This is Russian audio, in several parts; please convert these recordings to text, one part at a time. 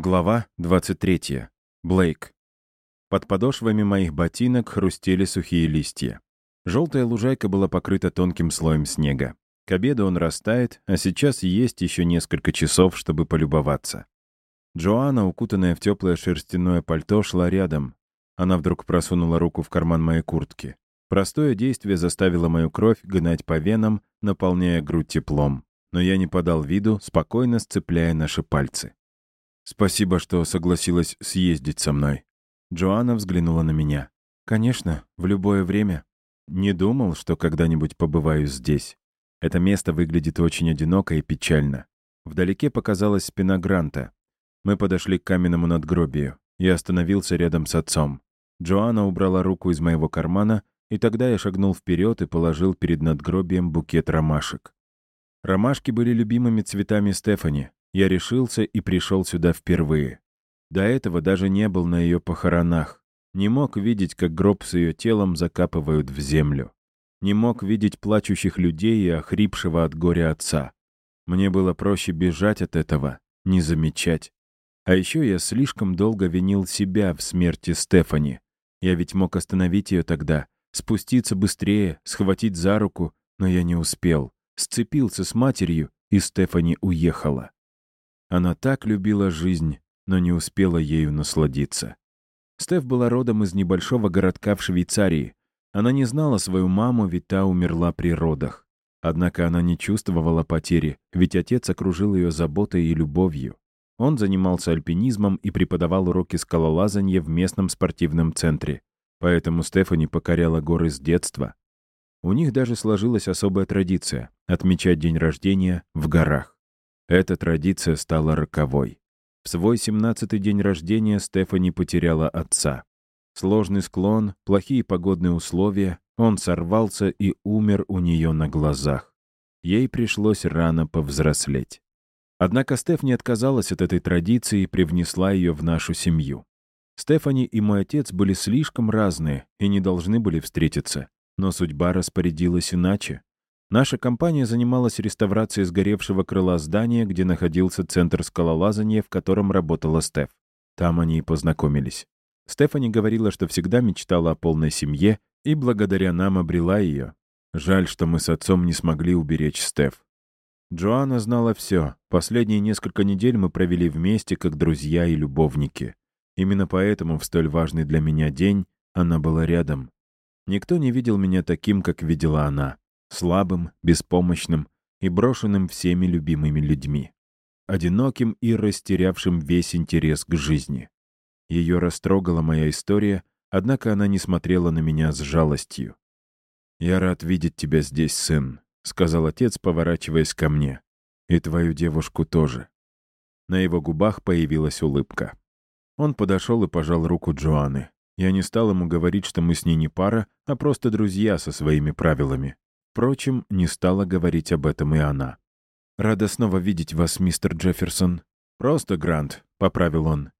Глава 23. Блейк. Под подошвами моих ботинок хрустели сухие листья. Желтая лужайка была покрыта тонким слоем снега. К обеду он растает, а сейчас есть еще несколько часов, чтобы полюбоваться. Джоанна, укутанная в теплое шерстяное пальто, шла рядом. Она вдруг просунула руку в карман моей куртки. Простое действие заставило мою кровь гнать по венам, наполняя грудь теплом. Но я не подал виду, спокойно сцепляя наши пальцы. «Спасибо, что согласилась съездить со мной». Джоанна взглянула на меня. «Конечно, в любое время. Не думал, что когда-нибудь побываю здесь. Это место выглядит очень одиноко и печально. Вдалеке показалась спина Гранта. Мы подошли к каменному надгробию. Я остановился рядом с отцом. Джоанна убрала руку из моего кармана, и тогда я шагнул вперед и положил перед надгробием букет ромашек. Ромашки были любимыми цветами Стефани, я решился и пришел сюда впервые. До этого даже не был на ее похоронах. Не мог видеть, как гроб с ее телом закапывают в землю. Не мог видеть плачущих людей и охрипшего от горя отца. Мне было проще бежать от этого, не замечать. А еще я слишком долго винил себя в смерти Стефани. Я ведь мог остановить ее тогда, спуститься быстрее, схватить за руку, но я не успел. Сцепился с матерью, и Стефани уехала. Она так любила жизнь, но не успела ею насладиться. Стеф была родом из небольшого городка в Швейцарии. Она не знала свою маму, ведь та умерла при родах. Однако она не чувствовала потери, ведь отец окружил ее заботой и любовью. Он занимался альпинизмом и преподавал уроки скалолазания в местном спортивном центре. Поэтому Стефани покоряла горы с детства. У них даже сложилась особая традиция — отмечать день рождения в горах. Эта традиция стала роковой. В свой 17-й день рождения Стефани потеряла отца. Сложный склон, плохие погодные условия, он сорвался и умер у нее на глазах. Ей пришлось рано повзрослеть. Однако Стеф не отказалась от этой традиции и привнесла ее в нашу семью. Стефани и мой отец были слишком разные и не должны были встретиться, но судьба распорядилась иначе. Наша компания занималась реставрацией сгоревшего крыла здания, где находился центр скалолазания, в котором работала Стеф. Там они и познакомились. Стефани говорила, что всегда мечтала о полной семье и благодаря нам обрела ее. Жаль, что мы с отцом не смогли уберечь Стеф. Джоанна знала все. Последние несколько недель мы провели вместе, как друзья и любовники. Именно поэтому в столь важный для меня день она была рядом. Никто не видел меня таким, как видела она слабым, беспомощным и брошенным всеми любимыми людьми, одиноким и растерявшим весь интерес к жизни. Ее растрогала моя история, однако она не смотрела на меня с жалостью. «Я рад видеть тебя здесь, сын», — сказал отец, поворачиваясь ко мне. «И твою девушку тоже». На его губах появилась улыбка. Он подошел и пожал руку Джоанны. Я не стал ему говорить, что мы с ней не пара, а просто друзья со своими правилами. Впрочем, не стала говорить об этом и она. «Рада снова видеть вас, мистер Джефферсон». «Просто Грант», — поправил он.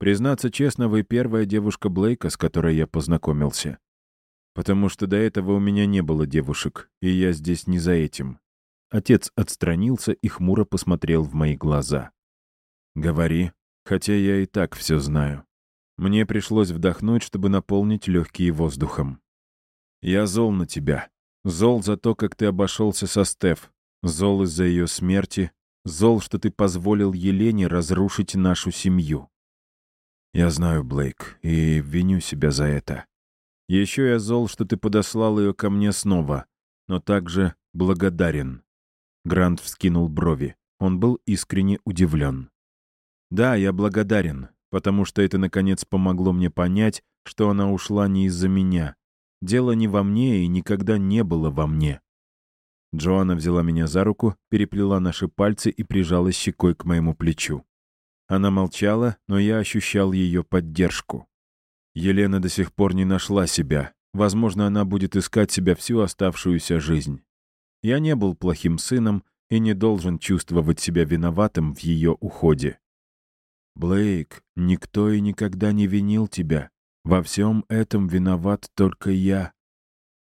«Признаться честно, вы первая девушка Блейка, с которой я познакомился. Потому что до этого у меня не было девушек, и я здесь не за этим». Отец отстранился и хмуро посмотрел в мои глаза. «Говори, хотя я и так все знаю. Мне пришлось вдохнуть, чтобы наполнить легкие воздухом. Я зол на тебя. Зол за то, как ты обошелся со Стеф. Зол из-за ее смерти. Зол, что ты позволил Елене разрушить нашу семью. Я знаю, Блейк, и виню себя за это. Еще я зол, что ты подослал ее ко мне снова, но также благодарен. Грант вскинул брови. Он был искренне удивлен. Да, я благодарен, потому что это, наконец, помогло мне понять, что она ушла не из-за меня, Дело не во мне и никогда не было во мне. Джоанна взяла меня за руку, переплела наши пальцы и прижала щекой к моему плечу. Она молчала, но я ощущал ее поддержку. Елена до сих пор не нашла себя. Возможно, она будет искать себя всю оставшуюся жизнь. Я не был плохим сыном и не должен чувствовать себя виноватым в ее уходе. «Блейк, никто и никогда не винил тебя. Во всем этом виноват только я.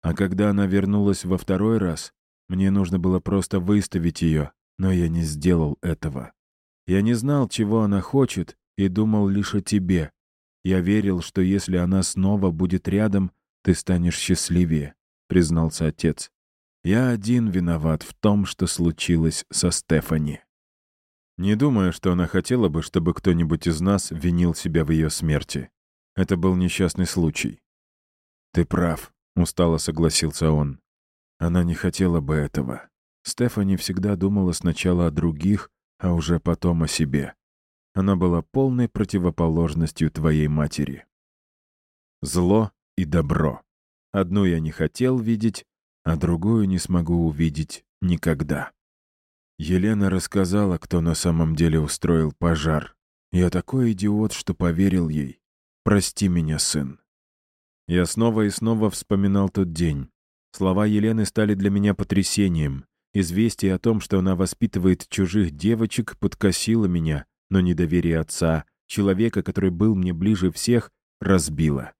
А когда она вернулась во второй раз, мне нужно было просто выставить ее, но я не сделал этого. Я не знал, чего она хочет, и думал лишь о тебе. Я верил, что если она снова будет рядом, ты станешь счастливее», — признался отец. «Я один виноват в том, что случилось со Стефани». Не думаю, что она хотела бы, чтобы кто-нибудь из нас винил себя в ее смерти. Это был несчастный случай. «Ты прав», — устало согласился он. Она не хотела бы этого. Стефани всегда думала сначала о других, а уже потом о себе. Она была полной противоположностью твоей матери. Зло и добро. Одну я не хотел видеть, а другую не смогу увидеть никогда. Елена рассказала, кто на самом деле устроил пожар. Я такой идиот, что поверил ей. Прости меня, сын. Я снова и снова вспоминал тот день. Слова Елены стали для меня потрясением. Известие о том, что она воспитывает чужих девочек, подкосило меня, но недоверие отца, человека, который был мне ближе всех, разбило.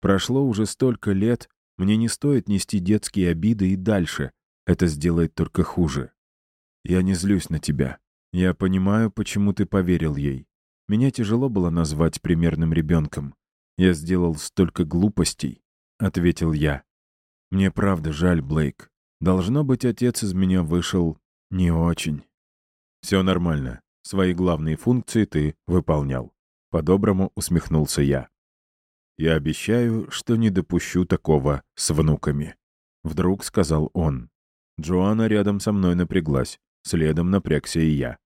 Прошло уже столько лет, мне не стоит нести детские обиды и дальше. Это сделает только хуже. Я не злюсь на тебя. Я понимаю, почему ты поверил ей. Меня тяжело было назвать примерным ребенком. Я сделал столько глупостей, — ответил я. Мне правда жаль, Блейк. Должно быть, отец из меня вышел не очень. Все нормально. Свои главные функции ты выполнял. По-доброму усмехнулся я. Я обещаю, что не допущу такого с внуками. Вдруг сказал он. Джоанна рядом со мной напряглась. Следом напрягся и я.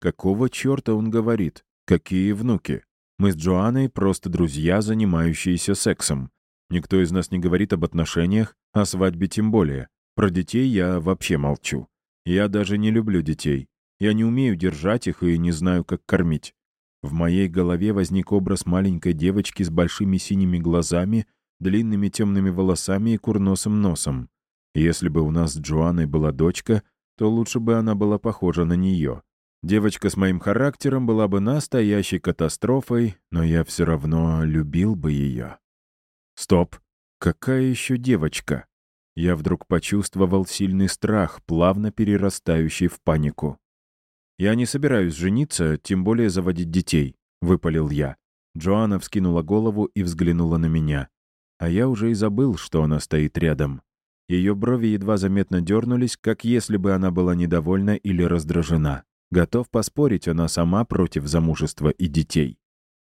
Какого черта он говорит? Какие внуки? Мы с Джоанной просто друзья, занимающиеся сексом. Никто из нас не говорит об отношениях, о свадьбе тем более. Про детей я вообще молчу. Я даже не люблю детей. Я не умею держать их и не знаю, как кормить. В моей голове возник образ маленькой девочки с большими синими глазами, длинными темными волосами и курносым носом. Если бы у нас с Джоанной была дочка, то лучше бы она была похожа на нее. Девочка с моим характером была бы настоящей катастрофой, но я все равно любил бы ее. Стоп. Какая еще девочка? Я вдруг почувствовал сильный страх, плавно перерастающий в панику. «Я не собираюсь жениться, тем более заводить детей», — выпалил я. Джоанна вскинула голову и взглянула на меня. А я уже и забыл, что она стоит рядом. Ее брови едва заметно дернулись, как если бы она была недовольна или раздражена. Готов поспорить, она сама против замужества и детей.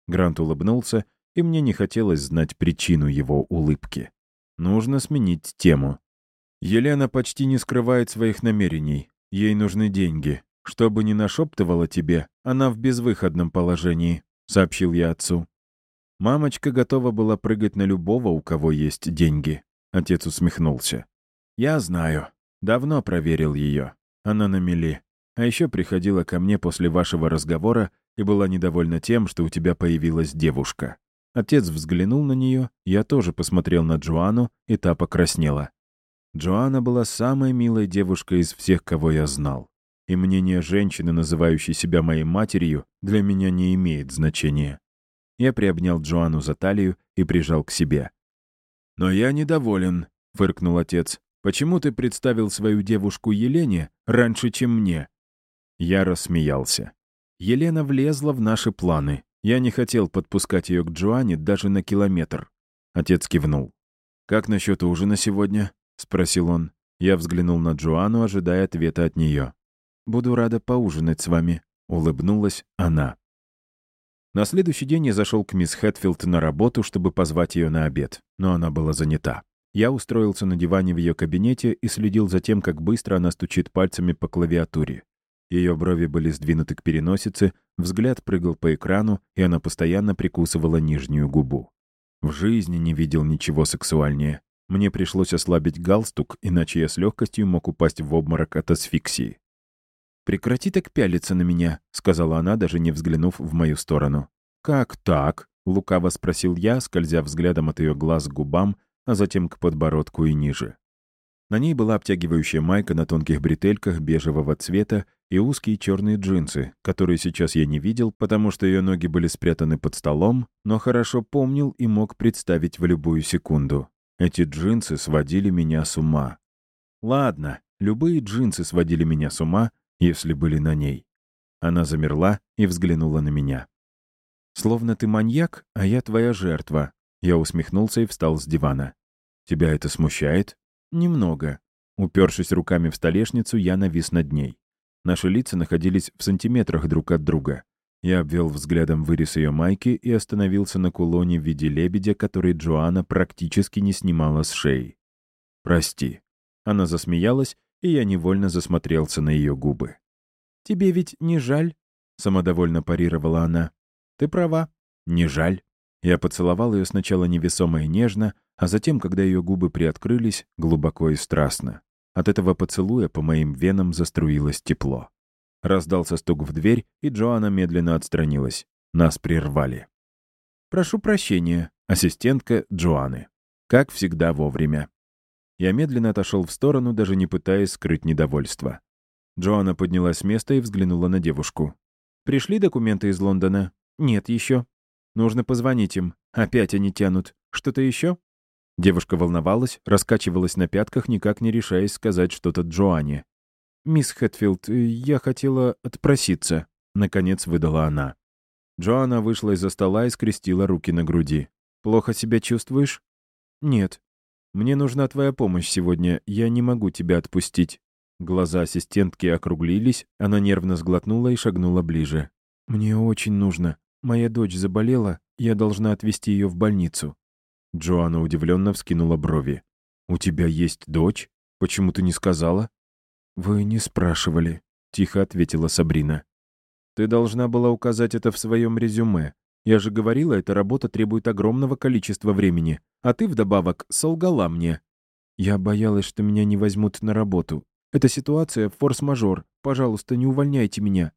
Грант улыбнулся, и мне не хотелось знать причину его улыбки. Нужно сменить тему. Елена почти не скрывает своих намерений. Ей нужны деньги. Что бы ни нашептывала тебе, она в безвыходном положении, сообщил я отцу. Мамочка готова была прыгать на любого, у кого есть деньги. Отец усмехнулся. «Я знаю. Давно проверил ее. Она на мели. А еще приходила ко мне после вашего разговора и была недовольна тем, что у тебя появилась девушка». Отец взглянул на нее, я тоже посмотрел на Джоанну, и та покраснела. Джоанна была самой милой девушкой из всех, кого я знал. И мнение женщины, называющей себя моей матерью, для меня не имеет значения. Я приобнял Джоанну за талию и прижал к себе. «Но я недоволен», — фыркнул отец. «Почему ты представил свою девушку Елене раньше, чем мне?» Я рассмеялся. Елена влезла в наши планы. Я не хотел подпускать ее к Джоанне даже на километр. Отец кивнул. «Как насчет ужина сегодня?» — спросил он. Я взглянул на Джоанну, ожидая ответа от нее. «Буду рада поужинать с вами», — улыбнулась она. На следующий день я зашел к мисс Хэтфилд на работу, чтобы позвать ее на обед, но она была занята. Я устроился на диване в ее кабинете и следил за тем, как быстро она стучит пальцами по клавиатуре. Ее брови были сдвинуты к переносице, взгляд прыгал по экрану, и она постоянно прикусывала нижнюю губу. В жизни не видел ничего сексуальнее. Мне пришлось ослабить галстук, иначе я с легкостью мог упасть в обморок от асфиксии. «Прекрати так пялиться на меня», — сказала она, даже не взглянув в мою сторону. «Как так?» — лукаво спросил я, скользя взглядом от ее глаз к губам, а затем к подбородку и ниже. На ней была обтягивающая майка на тонких бретельках бежевого цвета и узкие черные джинсы, которые сейчас я не видел, потому что ее ноги были спрятаны под столом, но хорошо помнил и мог представить в любую секунду. Эти джинсы сводили меня с ума. Ладно, любые джинсы сводили меня с ума, если были на ней. Она замерла и взглянула на меня. Словно ты маньяк, а я твоя жертва. Я усмехнулся и встал с дивана. Тебя это смущает? Немного. Упершись руками в столешницу, я навис над ней. Наши лица находились в сантиметрах друг от друга. Я обвел взглядом вырез ее майки и остановился на кулоне в виде лебедя, который Джоанна практически не снимала с шеи. «Прости». Она засмеялась, и я невольно засмотрелся на ее губы. «Тебе ведь не жаль?» — самодовольно парировала она. «Ты права. Не жаль». Я поцеловал ее сначала невесомо и нежно, а затем, когда ее губы приоткрылись, глубоко и страстно. От этого поцелуя по моим венам заструилось тепло. Раздался стук в дверь, и Джоанна медленно отстранилась. Нас прервали. «Прошу прощения, ассистентка Джоанны. Как всегда вовремя». Я медленно отошел в сторону, даже не пытаясь скрыть недовольство. Джоанна поднялась с места и взглянула на девушку. «Пришли документы из Лондона?» «Нет еще». «Нужно позвонить им. Опять они тянут. Что-то еще?» Девушка волновалась, раскачивалась на пятках, никак не решаясь сказать что-то Джоанне. «Мисс Хэтфилд, я хотела отпроситься», — наконец выдала она. Джоанна вышла из-за стола и скрестила руки на груди. «Плохо себя чувствуешь?» «Нет. Мне нужна твоя помощь сегодня. Я не могу тебя отпустить». Глаза ассистентки округлились, она нервно сглотнула и шагнула ближе. «Мне очень нужно. Моя дочь заболела, я должна отвезти ее в больницу». Джоанна удивленно вскинула брови. «У тебя есть дочь? Почему ты не сказала?» «Вы не спрашивали», — тихо ответила Сабрина. «Ты должна была указать это в своем резюме. Я же говорила, эта работа требует огромного количества времени, а ты вдобавок солгала мне». «Я боялась, что меня не возьмут на работу. Эта ситуация — форс-мажор. Пожалуйста, не увольняйте меня».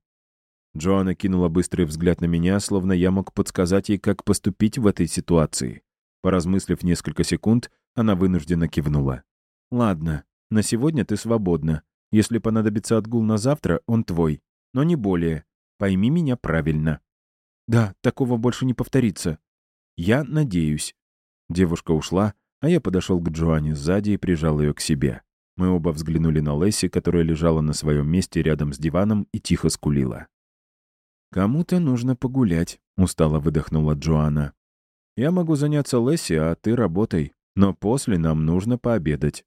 Джоанна кинула быстрый взгляд на меня, словно я мог подсказать ей, как поступить в этой ситуации. Поразмыслив несколько секунд, она вынужденно кивнула. «Ладно, на сегодня ты свободна. Если понадобится отгул на завтра, он твой. Но не более. Пойми меня правильно». «Да, такого больше не повторится». «Я надеюсь». Девушка ушла, а я подошел к Джоанне сзади и прижал ее к себе. Мы оба взглянули на Лесси, которая лежала на своем месте рядом с диваном и тихо скулила. «Кому-то нужно погулять», — устало выдохнула Джоанна. Я могу заняться Лесси, а ты работай. Но после нам нужно пообедать».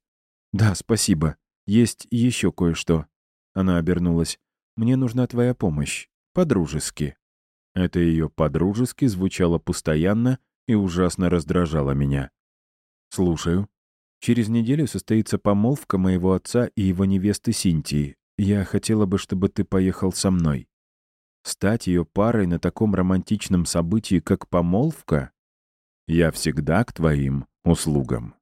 «Да, спасибо. Есть еще кое-что». Она обернулась. «Мне нужна твоя помощь. По-дружески». Это ее «по-дружески» звучало постоянно и ужасно раздражало меня. «Слушаю. Через неделю состоится помолвка моего отца и его невесты Синтии. Я хотела бы, чтобы ты поехал со мной. Стать ее парой на таком романтичном событии, как помолвка, я всегда к твоим услугам.